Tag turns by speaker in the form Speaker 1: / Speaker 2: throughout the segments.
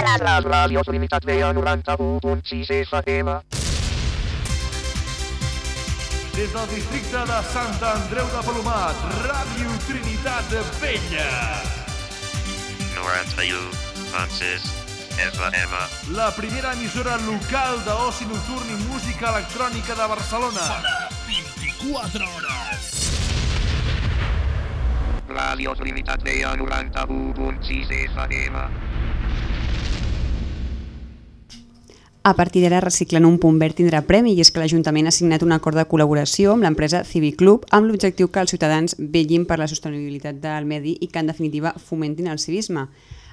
Speaker 1: Les ràdios limitats veia 91.6 FM.
Speaker 2: Des del districte de Sant Andreu de Palomat, Ràdio Trinitat Vella.
Speaker 3: 91.6 FM.
Speaker 2: La primera emissora local d'oci nocturn i música electrònica de Barcelona.
Speaker 4: 24 hores.
Speaker 1: Ràdios limitats veia 91.6 FM.
Speaker 5: A partir d'ara, Reciclant un punt verd tindrà premi i és que l'Ajuntament ha signat un acord de col·laboració amb l'empresa Civic Club amb l'objectiu que els ciutadans vegin per la sostenibilitat del medi i que, en definitiva, fomentin el civisme.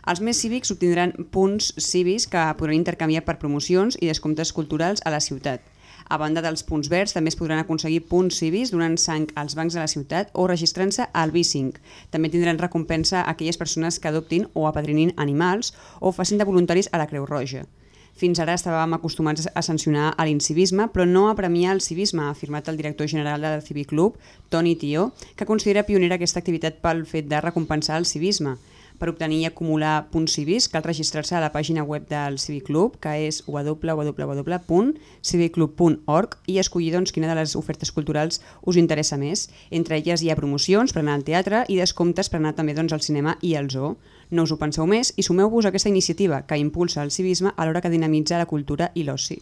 Speaker 5: Els més cívics obtindran punts civis que podran intercanviar per promocions i descomptes culturals a la ciutat. A banda dels punts verds, també es podran aconseguir punts civis donant sang als bancs de la ciutat o registrant-se al B5. També tindran recompensa aquelles persones que adoptin o apadrinin animals o facin de voluntaris a la Creu Roja. Fins ara estàvem acostumats a sancionar a l'incivisme, però no a premiar el civisme, ha afirmat el director general del Civic Club, Toni Tió, que considera pionera aquesta activitat pel fet de recompensar el civisme. Per obtenir i acumular punts civis cal registrar-se a la pàgina web del Civic Club, que és www.civiclub.org i escollir doncs, quina de les ofertes culturals us interessa més. Entre elles hi ha promocions per anar al teatre i descomptes per anar també doncs, al cinema i al zoo. No us ho penseu més i sumeu-vos a aquesta iniciativa que impulsa el civisme alhora que dinamitza la cultura i l'oci.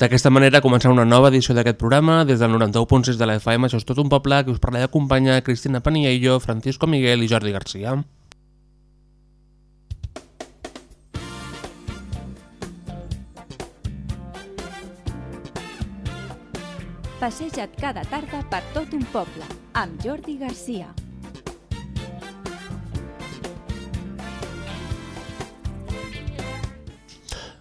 Speaker 6: D'aquesta manera comença una nova edició d'aquest programa des del 91.6 de la FM, això és tot un poble que us parla d'acompanyar Cristina Paniello, Francisco Miguel i Jordi Garcia.
Speaker 7: Passeja't cada tarda per tot un poble, amb Jordi Garcia.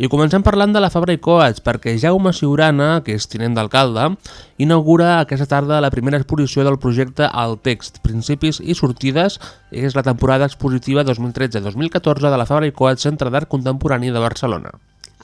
Speaker 6: I comencem parlant de la Fabra i Coats, perquè Jaume Siurana, que és tinent d'alcalde, inaugura aquesta tarda la primera exposició del projecte El Text, Principis i Sortides, és la temporada expositiva 2013-2014 de la Fabra i Coats Centre d'Art Contemporani de Barcelona.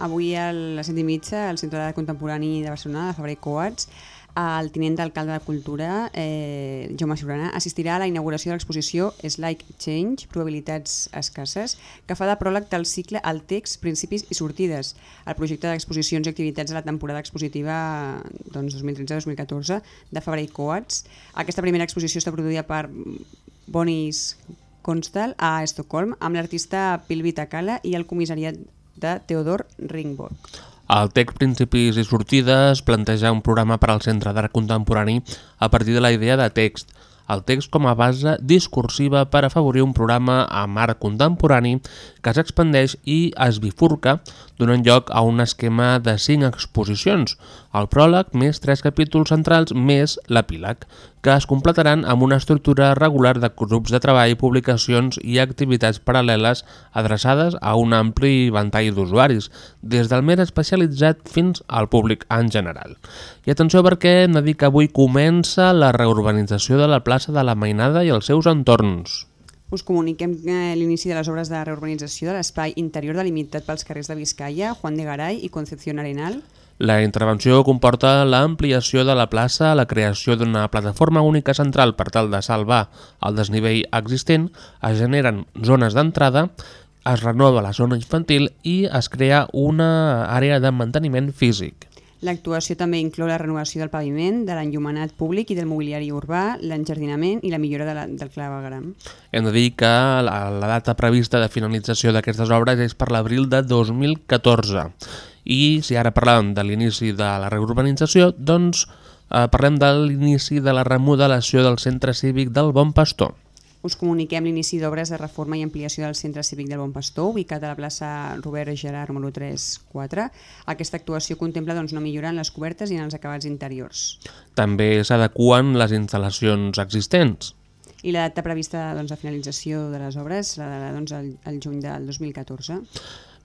Speaker 5: Avui a les 7 i mitja, al Centre d'Art Contemporani de Barcelona, de Fabra i Coats, el tinent d'alcalde de Cultura, eh, Jaume Siurana, assistirà a la inauguració de l'exposició Like Change, probabilitats escasses, que fa de pròleg del cicle El text, principis i sortides, el projecte d'exposicions i activitats de la temporada expositiva doncs, 2013-2014 de Fabra i Coats. Aquesta primera exposició està produïda per Bonis Constal a Estocolm amb l'artista Pilvi Takala i el comissariat de Theodor Ringborg.
Speaker 6: El text Principis i Sortides planteja un programa per al Centre d'Art Contemporani a partir de la idea de text, el text com a base discursiva per afavorir un programa amb art contemporani que s'expandeix i es bifurca, donant lloc a un esquema de cinc exposicions, el pròleg més tres capítols centrals més l'epíleg, que es completaran amb una estructura regular de grups de treball, publicacions i activitats paral·leles adreçades a un ampli ventall d'usuaris, des del més especialitzat fins al públic en general. I atenció perquè hem de dir que avui comença la reurbanització de la plaça de la Mainada i els seus entorns.
Speaker 5: Us comuniquem eh, l'inici de les obres de reurbanització de l'espai interior delimitat pels carrers de Vizcaya, Juan de Garay i Concepción Arenal,
Speaker 6: la intervenció comporta l'ampliació de la plaça, la creació d'una plataforma única central per tal de salvar el desnivell existent, es generen zones d'entrada, es renova la zona infantil i es crea una àrea de manteniment físic.
Speaker 5: L'actuació també inclou la renovació del paviment, de l'enllumenat públic i del mobiliari urbà, l'enjardinament i la millora de la, del clavegram.
Speaker 6: Hem de dir que la, la data prevista de finalització d'aquestes obres és per l'abril de 2014 i si ara parlàvem de l'inici de la reurbanització, doncs eh, parlem de l'inici de la remodelació del centre cívic del Bon Pastor.
Speaker 5: Us comuniquem l'inici d'obres de reforma i ampliació del centre cívic del Bon Pastor, ubicat a la plaça Robert Gerard número 3-4. Aquesta actuació contempla doncs, una millora en les cobertes i en els acabats interiors.
Speaker 6: També s'adequen les instal·lacions existents.
Speaker 5: I la data prevista doncs, de finalització de les obres serà doncs, el, el juny del 2014.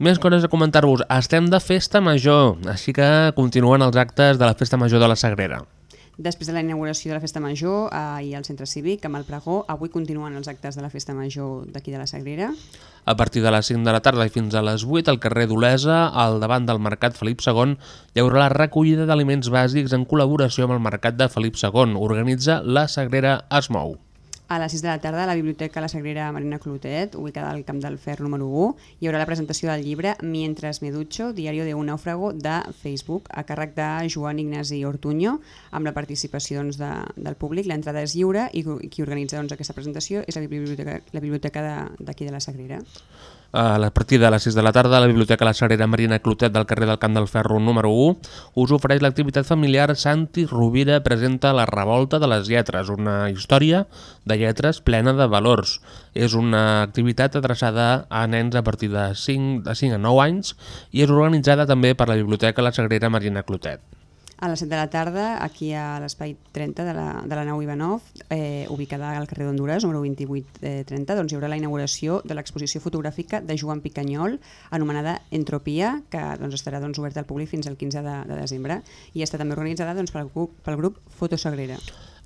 Speaker 6: Més coses a comentar-vos. Estem de festa major, així que continuen els actes de la festa major de la Sagrera.
Speaker 5: Després de la inauguració de la Festa Major, ahir al Centre Cívic, amb el pregó, avui continuen els actes de la Festa Major d'aquí de la Sagrera.
Speaker 6: A partir de les 5 de la tarda i fins a les 8, al carrer d'Olesa, al davant del Mercat Felip II, hi haurà la recollida d'aliments bàsics en col·laboració amb el Mercat de Felip II. Organitza la Sagrera Es Mou.
Speaker 5: A les 6 de la tarda, a la Biblioteca La Sagrera Marina Clotet, ubicada al Camp del Fer número 1, hi haurà la presentació del llibre Mientras me ducho, diario de un de Facebook, a càrrec de Joan Ignasi Ortuño, amb la participació doncs, de, del públic. L'entrada és lliure i qui organitza doncs, aquesta presentació és la biblioteca, la biblioteca d'aquí de, de la Sagrera.
Speaker 6: A la de les 6 de la tarda, la Biblioteca La Sagrera Marina Clotet del carrer del Camp del Ferro número 1 us ofereix l'activitat familiar Santi Rovira presenta La revolta de les lletres, una història de lletres plena de valors. És una activitat adreçada a nens a partir de 5, de 5 a 9 anys i és organitzada també per la Biblioteca La Sagrera Marina Clotet.
Speaker 5: A les 7 de la tarda, aquí a l'espai 30 de la, de la nau Ivanov, eh, ubicada al carrer d'Honduras, número 2830, doncs hi haurà la inauguració de l'exposició fotogràfica de Joan Picanyol, anomenada Entropia, que doncs, estarà doncs, oberta al públic fins al 15 de, de desembre i està també organitzada doncs, pel, pel grup Fotosagrera.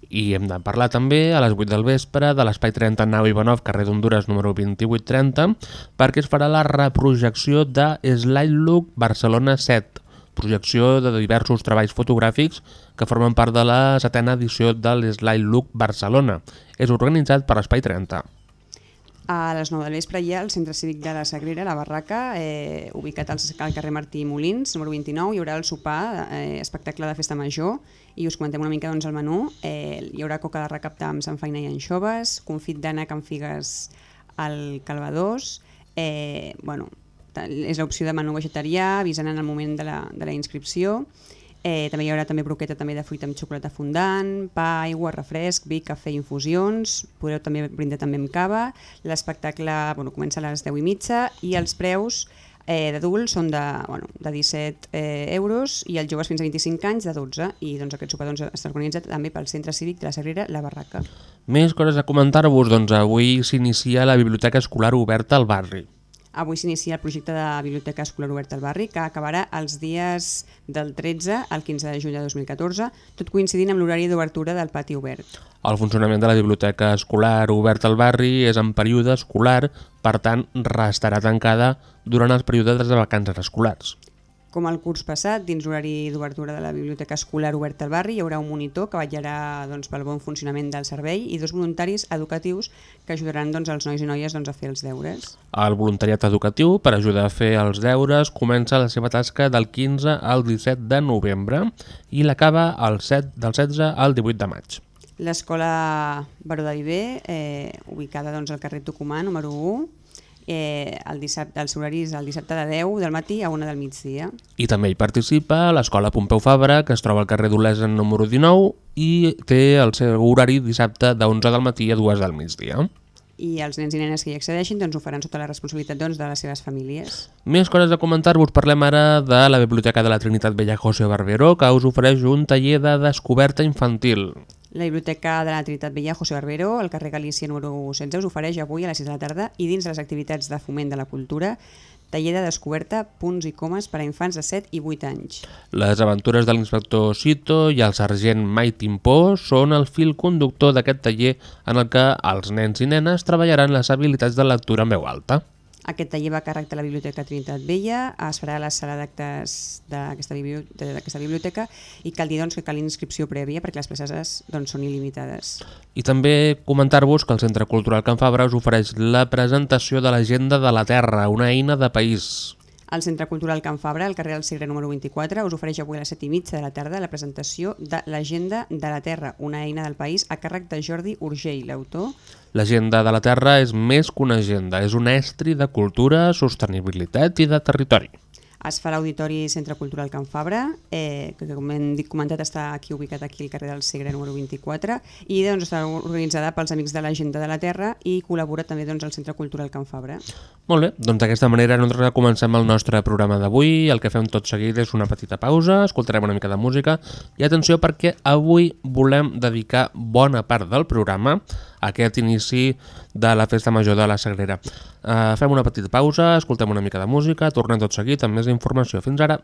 Speaker 6: I hem de parlar també a les 8 del vespre de l'Espai 30 Nau Ivanov, carrer d'Honduras número 2830, perquè es farà la reprojecció de Slide Look Barcelona 7, projecció de diversos treballs fotogràfics que formen part de la setena edició de l'Slide Look Barcelona. És organitzat per l'Espai 30.
Speaker 5: A les 9 del vespre hi ha el Centre Cívic de la Sagrera, la Barraca, eh, ubicat al, al carrer Martí Molins, número 29. Hi haurà el sopar, eh, espectacle de festa major, i us comentem una mica doncs, el menú. Eh, hi haurà coca de recaptar amb Sant Feina i anxoves, confit d'ànec amb figues al calvadós, eh, bueno, és l'opció de menú vegetarià, avisant en el moment de la, de la inscripció. Eh, també hi haurà també broqueta també de fruita amb xocolata fondant, pa, aigua, refresc, vi, cafè i infusions. Podreu també brindar també amb cava. L'espectacle bueno, comença a les 10 i mitja i els preus eh, d'adults són de, bueno, de 17 eh, euros i els joves fins a 25 anys de 12 i doncs, aquest sopar doncs, està organitzat també pel Centre Cívic de la Sagrera La Barraca.
Speaker 6: Més coses a comentar-vos, doncs avui s'inicia la Biblioteca Escolar Oberta al barri.
Speaker 5: Avui s'inicia el projecte de Biblioteca Escolar Oberta al Barri, que acabarà els dies del 13 al 15 de juny de 2014, tot coincidint amb l'horari d'obertura del pati obert.
Speaker 6: El funcionament de la biblioteca escolar oberta al barri és en període escolar, per tant, restarà tancada durant els períodes de vacances escolars.
Speaker 5: Com el curs passat, dins l'horari d'obertura de la Biblioteca Escolar Oberta al Barri, hi haurà un monitor que vetllarà doncs, pel bon funcionament del servei i dos voluntaris educatius que ajudaran doncs, els nois i noies doncs, a fer els deures.
Speaker 6: El voluntariat educatiu per ajudar a fer els deures comença la seva tasca del 15 al 17 de novembre i l'acaba el 7 del 16 al 18 de maig.
Speaker 5: L'escola Baró de Viver, eh, ubicada doncs, al carrer Tucumà, número 1, eh, el dissabte, els horaris el dissabte de 10 del matí a 1 del migdia.
Speaker 6: I també hi participa l'escola Pompeu Fabra, que es troba al carrer d'Olesa número 19 i té el seu horari dissabte de 11 del matí a 2 del migdia.
Speaker 5: I els nens i nenes que hi accedeixin doncs, ho faran sota la responsabilitat doncs, de les seves famílies.
Speaker 6: Més coses a comentar-vos. Parlem ara de la Biblioteca de la Trinitat Vella José Barberó, que us ofereix un taller de descoberta infantil.
Speaker 5: La Biblioteca de la Trinitat Vella José Barbero, al carrer Galícia número 16, us ofereix avui a les 6 de la tarda i dins de les activitats de foment de la cultura taller de descoberta, punts i comes per a infants de 7 i 8 anys.
Speaker 6: Les aventures de l'inspector Cito i el sergent Mai Timpó són el fil conductor d'aquest taller en el que els nens i nenes treballaran les habilitats de lectura en veu alta.
Speaker 5: Aquest taller va a càrrec de la Biblioteca Trinitat Vella, es farà a la sala d'actes d'aquesta bibli- d'aquesta biblioteca i cal dir doncs, que cal inscripció prèvia perquè les places doncs, són il·limitades.
Speaker 6: I també comentar-vos que el Centre Cultural Can Fabra us ofereix la presentació de l'Agenda de la Terra, una eina de país.
Speaker 5: El Centre Cultural Can Fabra, al carrer del Segre número 24, us ofereix avui a les 7 i mitja de la tarda la presentació de l'Agenda de la Terra, una eina del país a càrrec de Jordi Urgell, l'autor.
Speaker 6: L'Agenda de la Terra és més que una agenda, és un estri de cultura, sostenibilitat i de territori.
Speaker 5: Es fa a l'Auditori Centre Cultural Can Fabra, eh, que com hem dit, comentat està aquí ubicat aquí al carrer del Segre número 24 i doncs, està organitzada pels Amics de l'Agenda de la Terra i col·labora també doncs, el Centre Cultural Can Fabra.
Speaker 6: Molt bé, doncs d'aquesta manera nosaltres comencem el nostre programa d'avui. El que fem tot seguit és una petita pausa, escoltarem una mica de música i atenció perquè avui volem dedicar bona part del programa aquest inici de la Festa Major de la Sagrera. Uh, fem una petita pausa, escoltem una mica de música, tornem tot seguit amb més informació. Fins ara!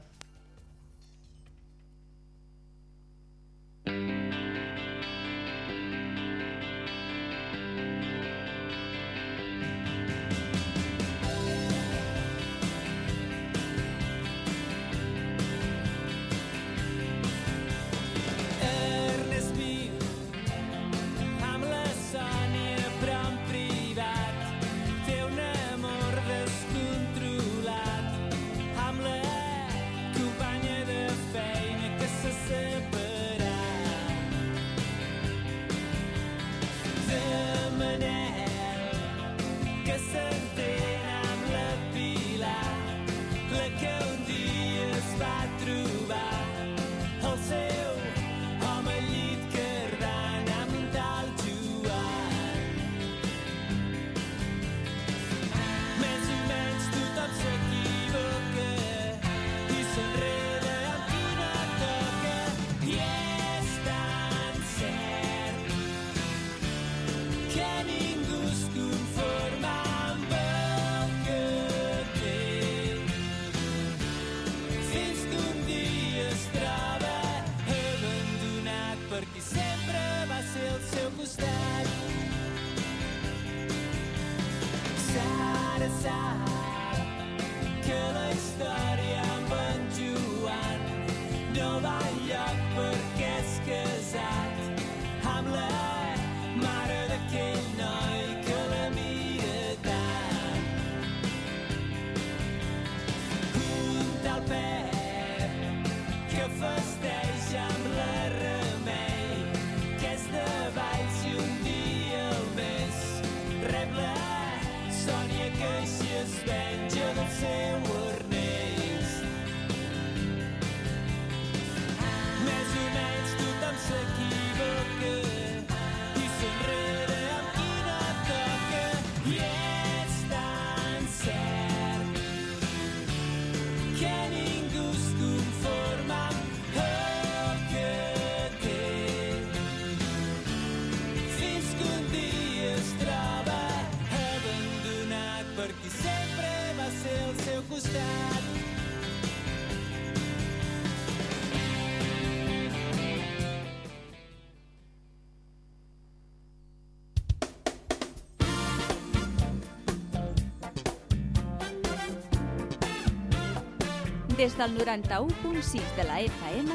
Speaker 7: Des del 91.6 de la FM,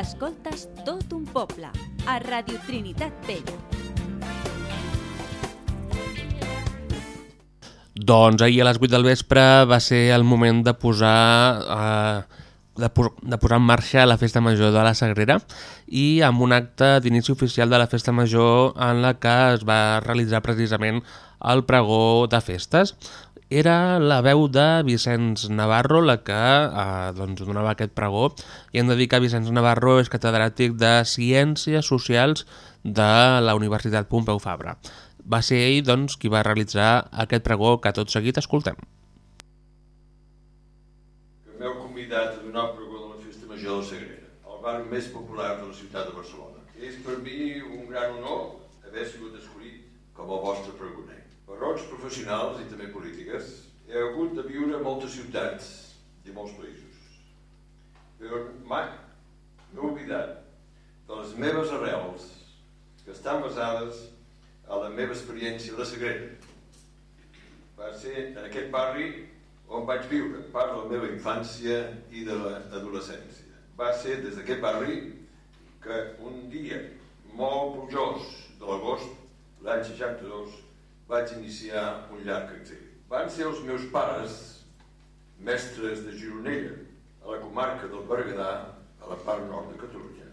Speaker 7: escoltes tot un poble, a Radio Trinitat Vella.
Speaker 6: Doncs ahir a les 8 del vespre va ser el moment de posar, eh, de, de posar en marxa la Festa Major de la Sagrera i amb un acte d'inici oficial de la Festa Major en la que es va realitzar precisament el pregó de festes. Era la veu de Vicenç Navarro la que eh, doncs, donava aquest pregó i hem de dir que Vicenç Navarro és catedràtic de Ciències Socials de la Universitat Pompeu Fabra. Va ser ell doncs, qui va realitzar aquest pregó que tot seguit escoltem.
Speaker 8: m'heu convidat a donar el pregó de la Festa Major de la Sagrera, el barri més popular de la ciutat de Barcelona. És per mi un gran honor haver sigut escollit com el vostre pregoner. Raons professionals i també polítiques, he hagut de viure a moltes ciutats i molts països. Però mai m'he oblidat de les meves arrels, que estan basades a la meva experiència a la. Va ser en aquest barri on vaig viure part de la meva infància i de l'adolescència. Va ser des d'aquest barri que un dia molt plujós de l'agost, l'any 62, vaig iniciar un llarg exili. Van ser els meus pares mestres de Gironella, a la comarca del Berguedà, a la part nord de Catalunya,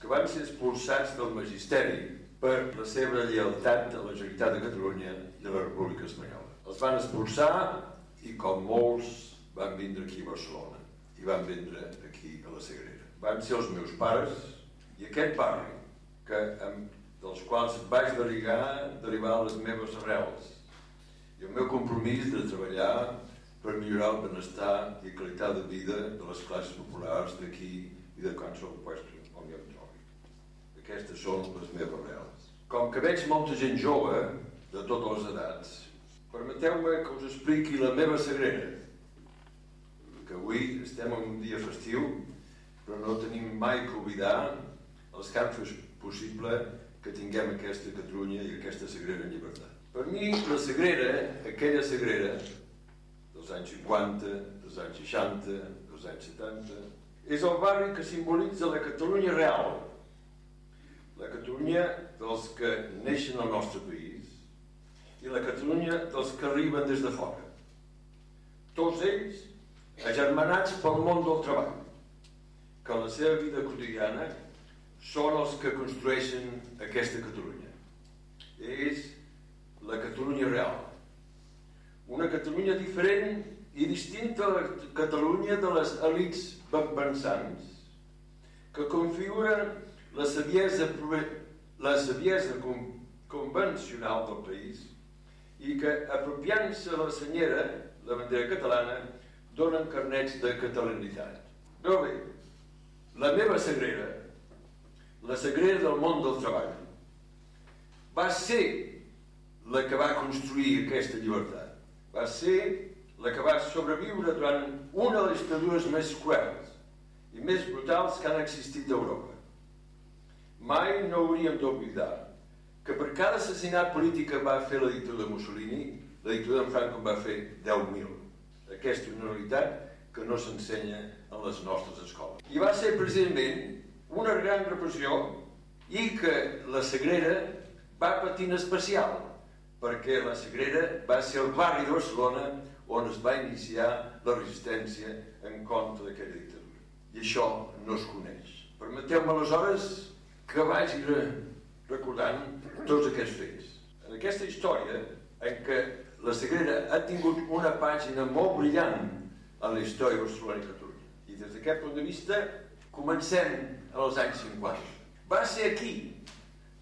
Speaker 8: que van ser expulsats del magisteri per la seva lleialtat a la Generalitat de Catalunya i a la República Espanyola. Els van expulsar i, com molts, van vindre aquí a Barcelona i van vindre aquí a la Sagrera. Van ser els meus pares i aquest barri que, amb, dels quals vaig derivar, derivar les meves arrels i el meu compromís de treballar per millorar el benestar i qualitat de vida de les classes populars d'aquí i de qualsevol on jo em trobi. Aquestes són les meves arrels. Com que veig molta gent jove, de totes les edats, permeteu-me que us expliqui la meva sagrera, que avui estem en un dia festiu, però no tenim mai que oblidar els que han fet possible que tinguem aquesta Catalunya i aquesta Sagrera en llibertat. Per mi, la Sagrera, aquella Sagrera, dels anys 50, dels anys 60, dels anys 70, és el barri que simbolitza la Catalunya real, la Catalunya dels que neixen al nostre país i la Catalunya dels que arriben des de fora. Tots ells agermanats pel món del treball, que en la seva vida quotidiana són els que construeixen aquesta Catalunya. És la Catalunya real. Una Catalunya diferent i distinta a la Catalunya de les elites pensants, que configuren la saviesa, la saviesa convencional del país i que, apropiant-se la senyera, la bandera catalana, donen carnets de catalanitat. Però bé, la meva sagrera, la sagrera del món del treball, va ser la que va construir aquesta llibertat. Va ser la que va sobreviure durant una de les dictadures més cruels i més brutals que han existit a Europa. Mai no hauríem d'oblidar que per cada assassinat polític que va fer la dictadura de Mussolini la dictadura d'en Franco va fer 10.000. Aquesta és una realitat que no s'ensenya en les nostres escoles. I va ser precisament una gran repressió i que la Sagrera va patir en especial, perquè la Sagrera va ser el barri de Barcelona on es va iniciar la resistència en contra d'aquella dictadura. I això no es coneix. Permeteu-me aleshores que vagi re recordant tots aquests fets. En aquesta història en què la Sagrera ha tingut una pàgina molt brillant en la història Barcelona i Catalunya. I des d'aquest punt de vista comencem als anys 50. Va ser aquí,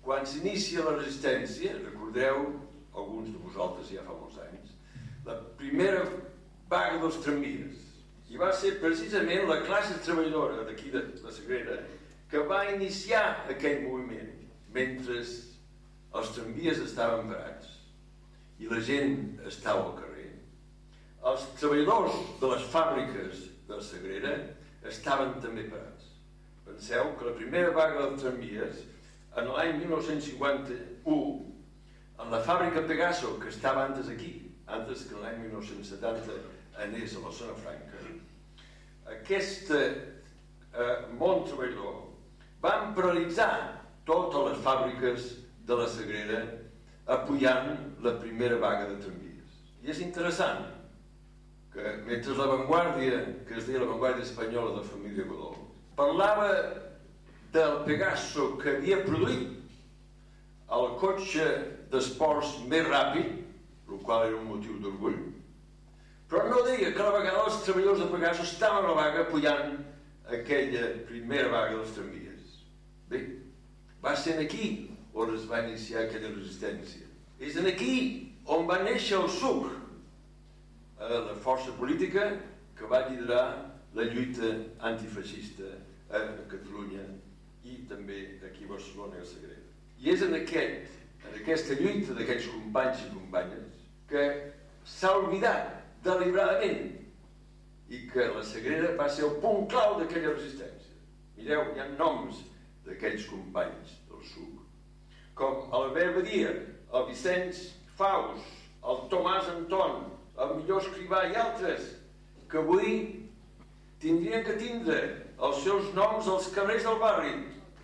Speaker 8: quan s'inicia la resistència, recordeu, alguns de vosaltres ja fa molts anys, la primera vaga dels tramvies. I va ser precisament la classe treballadora d'aquí de la Sagrera que va iniciar aquell moviment mentre els tramvies estaven parats i la gent estava al carrer. Els treballadors de les fàbriques de la Sagrera estaven també parats. Penseu que la primera vaga dels tramvies, en l'any 1951, en la fàbrica Pegaso, que estava antes aquí, antes que l'any 1970 anés a la zona franca, aquest eh, món treballador van paralitzar totes les fàbriques de la Sagrera apoyant la primera vaga de tramvies. I és interessant que mentre la Vanguardia, que es deia la Vanguardia Espanyola de família Godó, parlava del Pegaso que havia produït el cotxe d'esports més ràpid, el qual era un motiu d'orgull, però no deia que a la vegada els treballadors de Pegaso estaven a la vaga apoyant aquella primera vaga dels tramvies. Bé, va ser aquí on es va iniciar aquella resistència. És en aquí on va néixer el SUC, eh, la força política que va liderar la lluita antifeixista a Catalunya i també aquí a Barcelona i a Sagrera. I és en, aquest, en aquesta lluita d'aquests companys i companyes que s'ha oblidat deliberadament i que la Sagrera va ser el punt clau d'aquella resistència. Mireu, hi ha noms d'aquells companys del SUC, com Albert Badia, el Vicenç Faus, el Tomàs Anton, el millor escrivà i altres, que avui tindrien que tindre els seus noms als carrers del barri,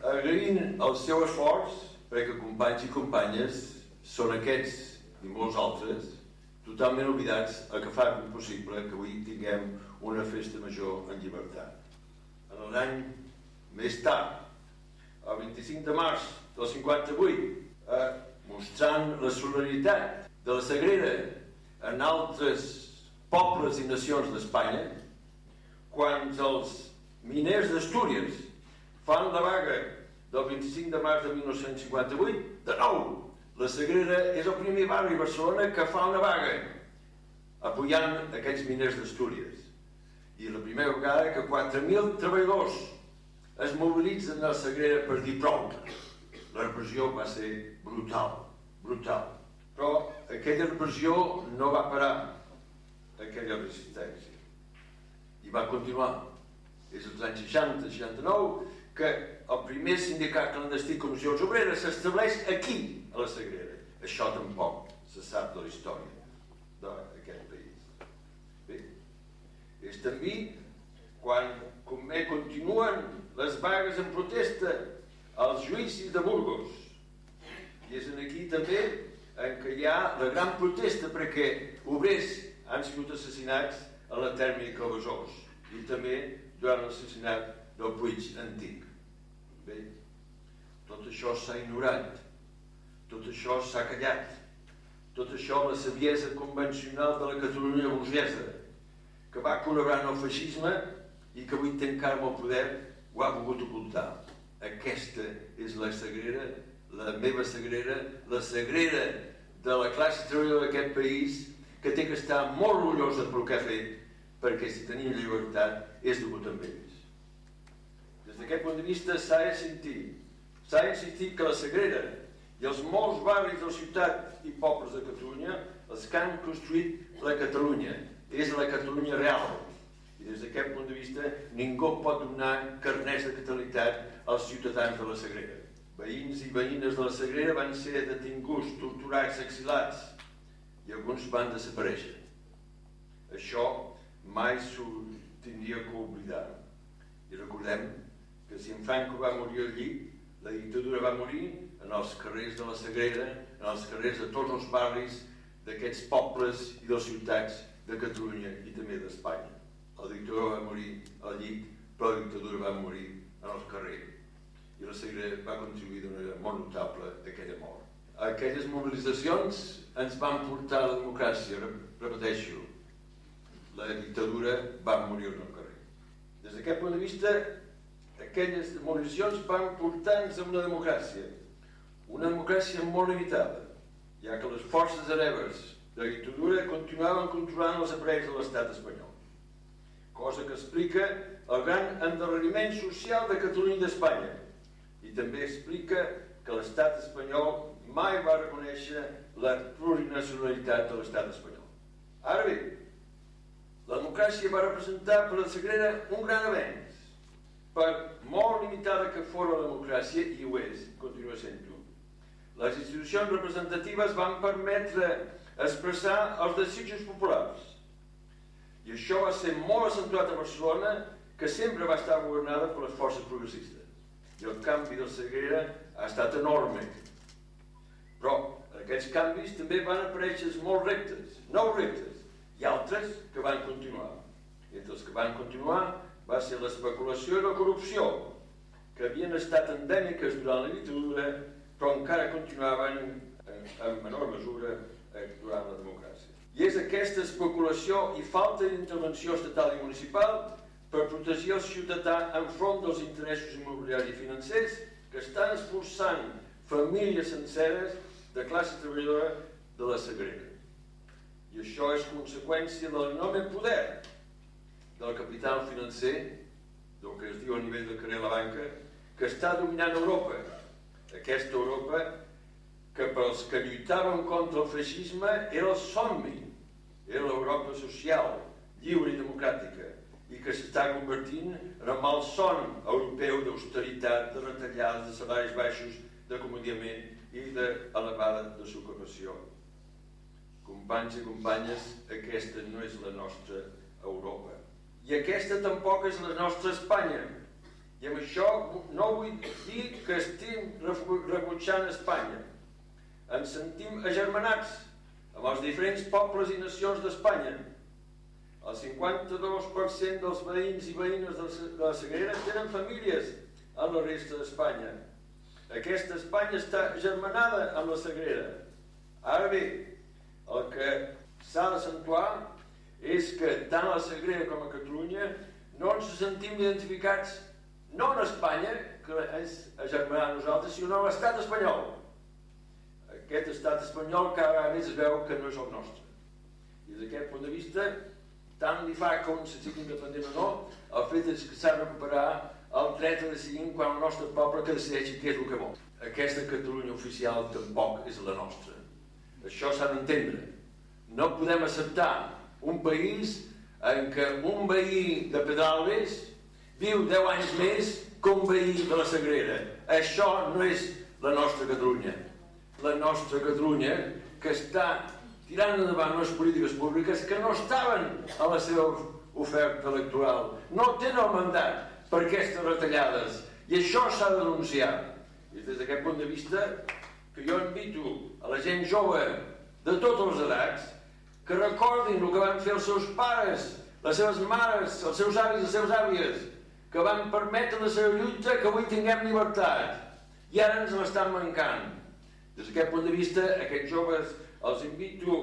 Speaker 8: agraint el seu esforç, perquè companys i companyes són aquests i molts altres, totalment oblidats el que fa impossible que avui tinguem una festa major en llibertat. En l'any més tard, el 25 de març del 58, eh, mostrant la solidaritat de la Sagrera en altres pobles i nacions d'Espanya, quan els miners d'Astúries fan la vaga del 25 de març de 1958, de nou, la Sagrera és el primer barri Barcelona que fa una vaga apoyant aquests miners d'Astúries. I la primera vegada que 4.000 treballadors es mobilitzen a la Sagrera per dir prou. La repressió va ser brutal, brutal. Però aquella repressió no va parar aquella resistència. I va continuar. És als anys 60-69 que el primer sindicat clandestí Comissions Obreres s'estableix aquí, a la Sagrera. Això tampoc se sap de la història d'aquest país. Bé, és també quan com continuen les vagues en protesta als juïcis de Burgos. I és aquí també en què hi ha la gran protesta perquè obrers han sigut assassinats a la tèrmica Besòs i també durant l'assassinat del Puig Antic. Bé, tot això s'ha ignorat, tot això s'ha callat, tot això la saviesa convencional de la Catalunya burgesa, que va col·laborar en el feixisme i que avui té encara molt poder, ho ha volgut ocultar. Aquesta és la sagrera, la meva sagrera, la sagrera de la classe treballadora d'aquest país, que té que estar molt orgullosa pel que ha fet, perquè si tenim llibertat és degut amb ells. Des d'aquest punt de vista s'ha insistit, s'ha insistit que la Sagrera i els molts barris de la ciutat i pobles de Catalunya, els que han construït la Catalunya, és la Catalunya real. I des d'aquest punt de vista ningú pot donar carnets de catalanitat als ciutadans de la Sagrera. Veïns i veïnes de la Sagrera van ser detinguts, torturats, exilats. i alguns van desaparèixer. Això mai tindria que oblidar. I recordem que si en Franco va morir allí, la dictadura va morir en els carrers de la Sagrera, en els carrers de tots els barris d'aquests pobles i de les ciutats de Catalunya i també d'Espanya. El dictador va morir al llit, però la dictadura va morir en el carrer. I la Sagrera va contribuir d'una manera molt notable a aquella mort. Aquelles mobilitzacions ens van portar a la democràcia, rep- repeteixo, la dictadura va morir en el carrer. Des d'aquest punt de vista, aquelles mobilitzacions van portar-nos a una democràcia, una democràcia molt limitada, ja que les forces hereves de la dictadura continuaven controlant els aparells de l'estat espanyol, cosa que explica el gran endarreriment social de Catalunya i d'Espanya, i també explica que l'estat espanyol mai va reconèixer la plurinacionalitat de l'estat espanyol. Ara bé, la democràcia va representar per la Sagrera un gran avenç, per molt limitada que fos la democràcia, i ho és, continua sent-ho. Les institucions representatives van permetre expressar els desitjos populars. I això va ser molt accentuat a Barcelona, que sempre va estar governada per les forces progressistes. I el canvi de Sagrera ha estat enorme. Però aquests canvis també van aparèixer molts reptes, nous reptes, i altres que van continuar. I entre els que van continuar va ser l'especulació i la corrupció, que havien estat endèmiques durant la dictadura, però encara continuaven en, en menor mesura durant la democràcia. I és aquesta especulació i falta d'intervenció estatal i municipal per protegir el ciutadà enfront dels interessos immobiliaris i financers que estan esforçant famílies senceres de classe treballadora de la Sagrera. I això és conseqüència de l'enorme poder del capital financer, del que es diu a nivell del carrer la banca, que està dominant Europa. Aquesta Europa que pels que lluitaven contra el feixisme era el somni, era l'Europa social, lliure i democràtica, i que s'està convertint en el malson europeu d'austeritat, de retallades, de salaris baixos, d'acomodiament i d'elevada desocupació. Companys i companyes, aquesta no és la nostra Europa. I aquesta tampoc és la nostra Espanya. I amb això no vull dir que estem rebutjant Espanya. Ens sentim agermanats amb els diferents pobles i nacions d'Espanya. El 52% dels veïns i veïnes de la Sagrera tenen famílies a la resta d'Espanya. Aquesta Espanya està germanada amb la Sagrera. Ara bé, el que s'ha d'accentuar és que tant a la Sagrera com a Catalunya no ens sentim identificats no en Espanya, que és agermanar nosaltres, sinó en l'estat espanyol. Aquest estat espanyol cada vegada més es veu que no és el nostre. I des d'aquest punt de vista, tant li fa com se sigui independent o no, el fet és que s'ha de recuperar el dret a decidir quan el nostre poble que decideixi què és el que vol. Aquesta Catalunya oficial tampoc és la nostra. Això s'ha d'entendre. No podem acceptar un país en què un veí de Pedralbes viu 10 anys més que un veí de la Sagrera. Això no és la nostra Catalunya. La nostra Catalunya que està tirant endavant unes polítiques públiques que no estaven a la seva oferta electoral. No tenen el mandat per aquestes retallades. I això s'ha de denunciar. I des d'aquest punt de vista que jo invito a la gent jove de totes les edats que recordin el que van fer els seus pares, les seves mares, els seus avis les seves àvies, que van permetre la seva lluita que avui tinguem llibertat. I ara ens l'estan mancant. Des d'aquest punt de vista, aquests joves els invito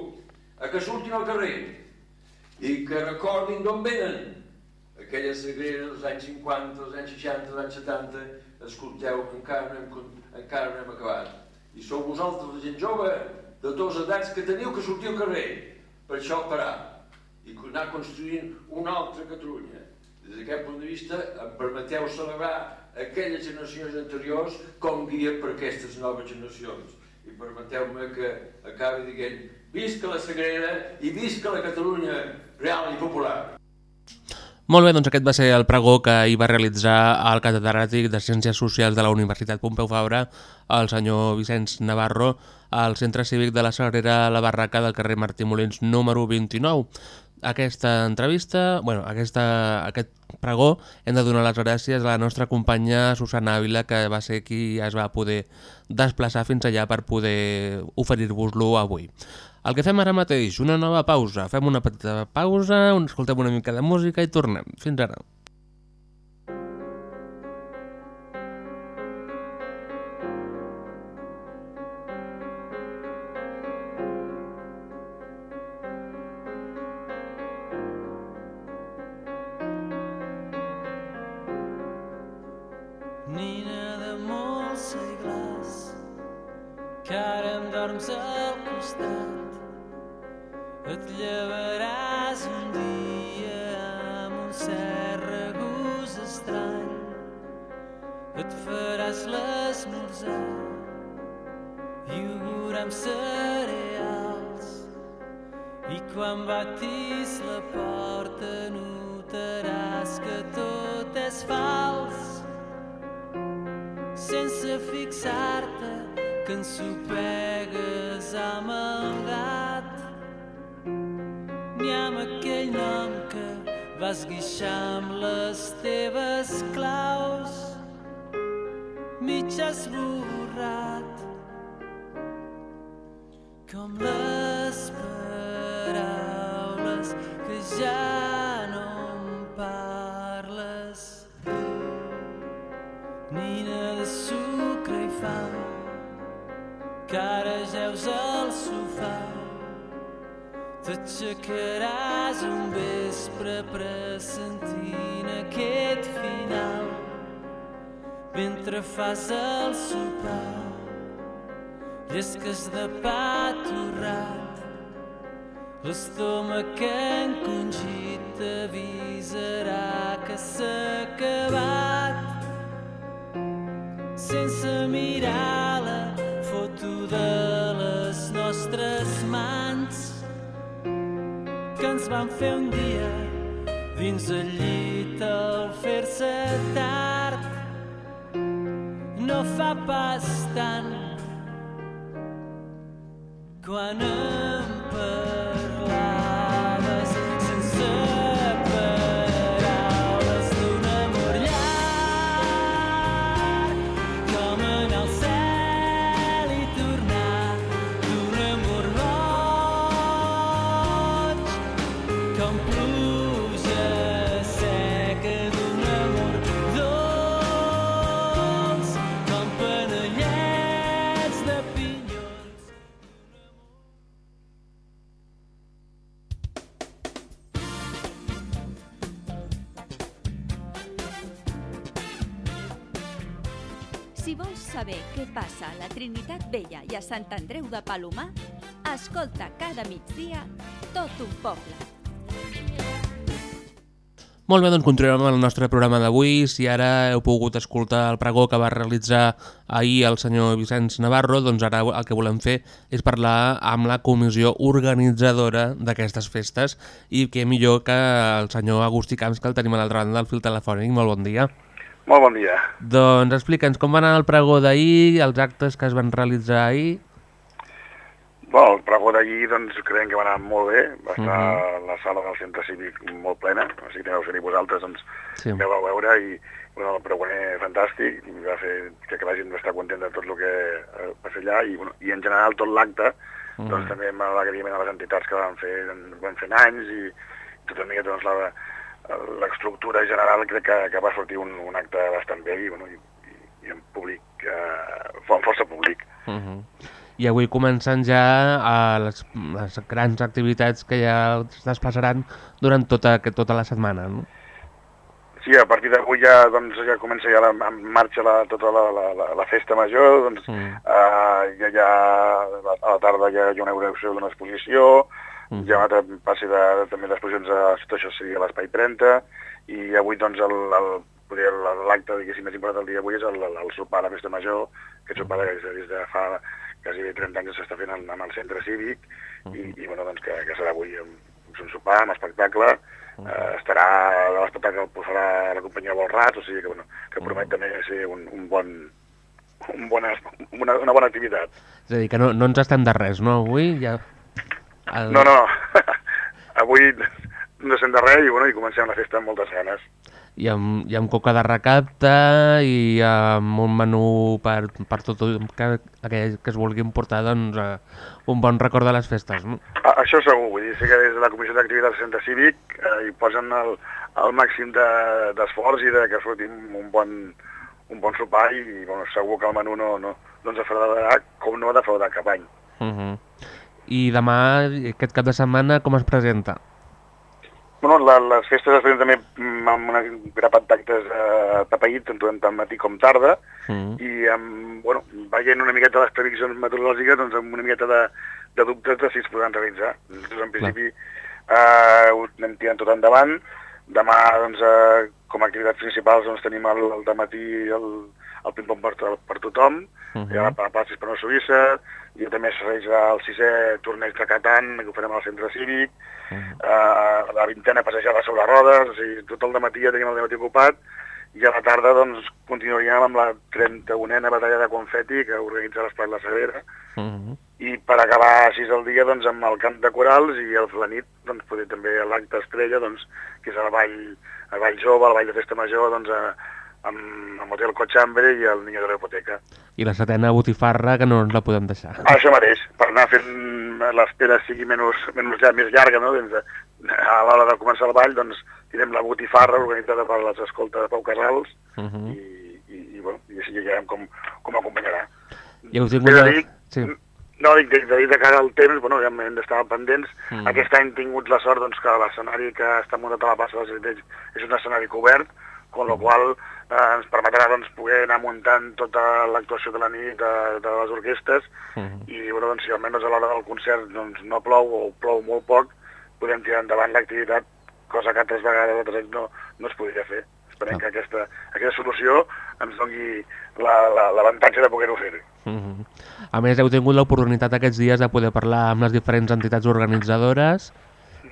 Speaker 8: a que surtin al carrer i que recordin d'on venen. Aquella sagrera dels anys 50, dels anys 60, dels anys 70, escolteu, encara no hem, encara no hem acabat. I sou vosaltres, la gent jove, de les edats, que teniu que sortir al carrer per això parar i anar construint una altra Catalunya. Des d'aquest punt de vista, em permeteu celebrar aquelles generacions anteriors com guia per aquestes noves generacions. I permeteu-me que acabi dient visca la Sagrera i visca la Catalunya real i popular.
Speaker 6: Molt bé, doncs aquest va ser el pregó que hi va realitzar el catedràtic de Ciències Socials de la Universitat Pompeu Fabra, el senyor Vicenç Navarro, al Centre Cívic de la Sagrera La Barraca del carrer Martí Molins número 29. Aquesta entrevista, bueno, aquesta, aquest pregó, hem de donar les gràcies a la nostra companya Susana Ávila, que va ser qui es va poder desplaçar fins allà per poder oferir-vos-lo avui. El que fem ara mateix, una nova pausa. Fem una petita pausa, escoltem una mica de música i tornem. Fins ara.
Speaker 9: Llesques de pa torrat l'estómac encongit t'avisarà que s'ha acabat sense mirar la foto de les nostres mans que ens van fer un dia dins el llit al fer-se tard. No fa pas tant quan
Speaker 7: Trinitat Vella i a Sant Andreu de Palomar, escolta cada migdia tot un poble.
Speaker 6: Molt bé, doncs continuem amb el nostre programa d'avui. Si ara heu pogut escoltar el pregó que va realitzar ahir el senyor Vicenç Navarro, doncs ara el que volem fer és parlar amb la comissió organitzadora d'aquestes festes i què millor que el senyor Agustí Camps, que el tenim a l'altra banda del fil telefònic. Molt bon dia.
Speaker 10: Molt bon dia.
Speaker 6: Doncs explica'ns com va anar el pregó d'ahir, els actes que es van realitzar ahir.
Speaker 10: Bueno, el pregó d'allí doncs, creiem que va anar molt bé, va estar
Speaker 6: Mhm.
Speaker 10: la sala del centre cívic molt plena, o sigui que vau ser-hi vosaltres, doncs
Speaker 6: Sí.
Speaker 10: també vau veure i bueno, el pregoner fantàstic, i va fer que, que la gent va estar content de tot el que eh, va fer allà i, bueno, i en general tot l'acte,
Speaker 6: Mhm.
Speaker 10: doncs també amb l'agraïment a les entitats que van fer, van fer anys i tot una mica doncs, la- l'estructura general crec que, que va sortir un, un acte bastant bé i, bueno, i, i, en públic, eh, força públic.
Speaker 6: Uh -huh. I avui comencen ja a les, les grans activitats que ja es desplaçaran durant tota, que- tota la setmana, no?
Speaker 10: Sí, a partir d'avui ja, doncs, ja comença ja la, en marxa la, tota la, la, la, festa major, doncs
Speaker 6: Mm.
Speaker 10: eh, ja, ja, a la tarda ja hi ha una d'una exposició, Ha un altre passi de, també d'exposicions a tot això seria a l'Espai 30, i avui doncs el, el, l'acte més important del dia d'avui és el, el, el sopar a la festa major, aquest sopar que des, des de fa quasi 30 anys s'està fent en, en el centre cívic, i, i bueno, doncs que, que serà avui un, un sopar amb espectacle, eh, estarà de l'espectacle el posarà la companyia Volrats, o sigui que, bueno, que promet també ser un, un bon, un bona, una, una bona activitat.
Speaker 6: És a dir, que no, no ens estem de res, no? Avui ja... El...
Speaker 10: No, no, avui no sent de res i, bueno, i comencem la festa amb moltes ganes.
Speaker 6: I amb, i amb coca de recapte i amb un menú per, per tot que, aquell que es vulguin portar doncs, eh, un bon record de les festes. No?
Speaker 10: A, això segur, vull dir, sí que des de la Comissió d'Activitats del Centre Cívic eh, hi posen el, el màxim de- d'esforç de, i de que surti un bon, un bon sopar i, bueno, segur que el menú no, no, no ens defraudarà com no ha defraudat cap any.
Speaker 6: Uh -huh. I demà, aquest cap de setmana, com es presenta?
Speaker 10: Bueno, la, les festes es presenten també amb una grapat d'actes eh, tapeït, tant, tant matí com tarda,
Speaker 6: Mm.
Speaker 10: i amb, bueno, veient una miqueta les previsions meteorològiques, doncs amb una miqueta de, de dubtes de si es podran realitzar. Nosaltres, en principi, eh, ho anem tirant tot endavant. Demà, doncs, eh, com a activitats principals, doncs, tenim el, el matí el, el ping-pong per, per tothom, uh
Speaker 6: Mhm.
Speaker 10: -huh. hi ha la Passis per Suïssa, i també realitza el sisè torneig de Catan, que ho farem al centre cívic, eh, la vintena passejada sobre rodes, o sigui, tot el matí ja tenim el matí ocupat, i a la tarda doncs, continuaríem amb la 31a batalla de confeti que organitza l'Espai La Sagrera,
Speaker 6: Uh -huh.
Speaker 10: i per acabar així el dia doncs, amb el camp de corals i el, la nit doncs, poder també l'acte estrella doncs, que és el ball, el ball jove, el ball de festa major doncs, a, amb, amb Hotel Cochambre i el Niño de la Hipoteca.
Speaker 6: I la setena botifarra, que no ens la podem deixar.
Speaker 10: Això mateix, per anar fent l'espera sigui menys, menys llar, més llarga, no? Doncs, a l'hora de començar el ball, doncs, tirem la botifarra organitzada per les escoltes de Pau Casals
Speaker 6: Uh -huh.
Speaker 10: i, i, i, bueno, i així ja veurem com, com acompanyarà.
Speaker 6: Tingut...
Speaker 10: He de
Speaker 6: la-
Speaker 10: dir,
Speaker 6: Sí.
Speaker 10: no, dic, de, de de cara al temps, bueno, ja hem d'estar pendents.
Speaker 6: Mm.
Speaker 10: Mm. Aquest any hem tingut la sort doncs, que l'escenari que està muntat a la plaça dels Ciutadans és un escenari cobert, amb la qual eh, ens permetrà doncs, poder anar muntant tota l'actuació de la nit de, de les orquestes
Speaker 6: Mhm.
Speaker 10: i bueno, doncs, si almenys a l'hora del concert doncs, no plou o plou molt poc, podem tirar endavant l'activitat, cosa que altres vegades altres anys no, no es podria fer. Esperem que aquesta, aquesta solució ens doni la- la- l'avantatge la, de poder-ho fer.
Speaker 6: Mhm. A més, heu tingut l'oportunitat aquests dies de poder parlar amb les diferents entitats organitzadores.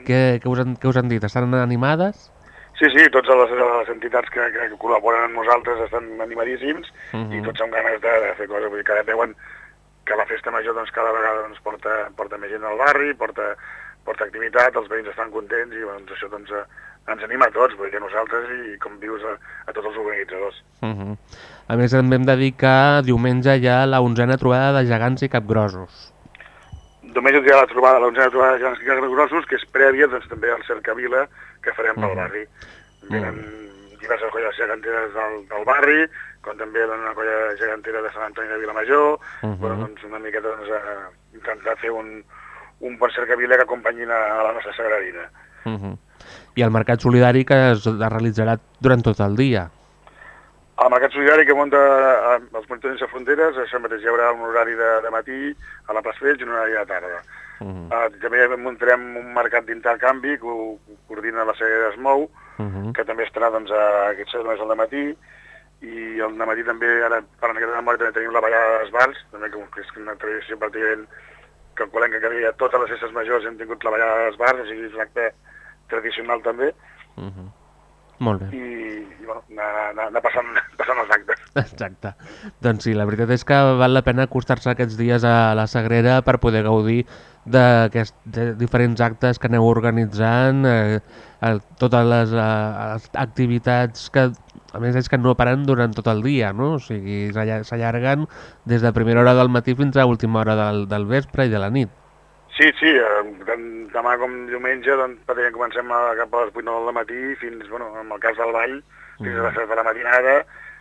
Speaker 6: Què, què, us, han, què us han dit? Estan animades?
Speaker 10: Sí, sí, totes les, les entitats que, que col·laboren amb nosaltres estan animadíssims
Speaker 6: Mhm.
Speaker 10: i tots amb ganes de, de fer coses. Vull dir que veuen que la festa major doncs, cada vegada doncs, porta, porta més gent al barri, porta, porta activitat, els veïns estan contents i doncs, això doncs, eh, ens anima a tots, vull dir, a nosaltres i, com dius, a, a tots els organitzadors.
Speaker 6: Mhm. A més, també hem de dir que diumenge hi ha la onzena trobada de gegants i capgrossos.
Speaker 10: Diumenge hi ha la trobada, l'onzena trobada de gegants i grossos, que és prèvia doncs, també al Cercavila, que farem pel
Speaker 6: Mhm.
Speaker 10: barri. Venen diverses colles geganteres del, del barri, com també doncs, una colla gegantera de Sant Antoni de Vilamajor,
Speaker 6: Mhm.
Speaker 10: bueno, doncs, una miqueta doncs, a intentar fer un, un bon cercavila que acompanyin a, a la nostra sagradina.
Speaker 6: Mhm. I el mercat solidari que es realitzarà durant tot el dia.
Speaker 10: Al Mercat Solidari que munta eh, els monitors sense fronteres, això mateix hi haurà un horari de, de matí a la Plaça Vells i un horari de tarda. Uh, també muntarem un mercat d'intercanvi que ho, coordina la sèrie d'Esmou,
Speaker 6: Mhm.
Speaker 10: que també estarà doncs, a aquest només al matí i el matí també, ara parlant d'aquesta memòria, també tenim la ballada dels bars, també que, que és una tradició pràcticament calculem que cada dia totes les festes majors hem tingut la ballada dels bars, o sigui, és un acte tradicional també,
Speaker 6: Mhm. Molt bé.
Speaker 10: i, i bueno, anar, anar, anar passant, passant els actes.
Speaker 6: Exacte. Doncs sí, la veritat és que val la pena acostar-se aquests dies a la Sagrera per poder gaudir d'aquests de diferents actes que aneu organitzant, eh, eh, totes les eh, activitats que, a més, és que no paren durant tot el dia, no? O sigui, s'alla- s'allarguen des de primera hora del matí fins a última hora del, del vespre i de la nit.
Speaker 10: Sí, sí, eh, tant demà com diumenge doncs, pràcticament comencem a, cap a les 8 del matí fins, bueno, en el cas del ball, fins a les 7 de la matinada,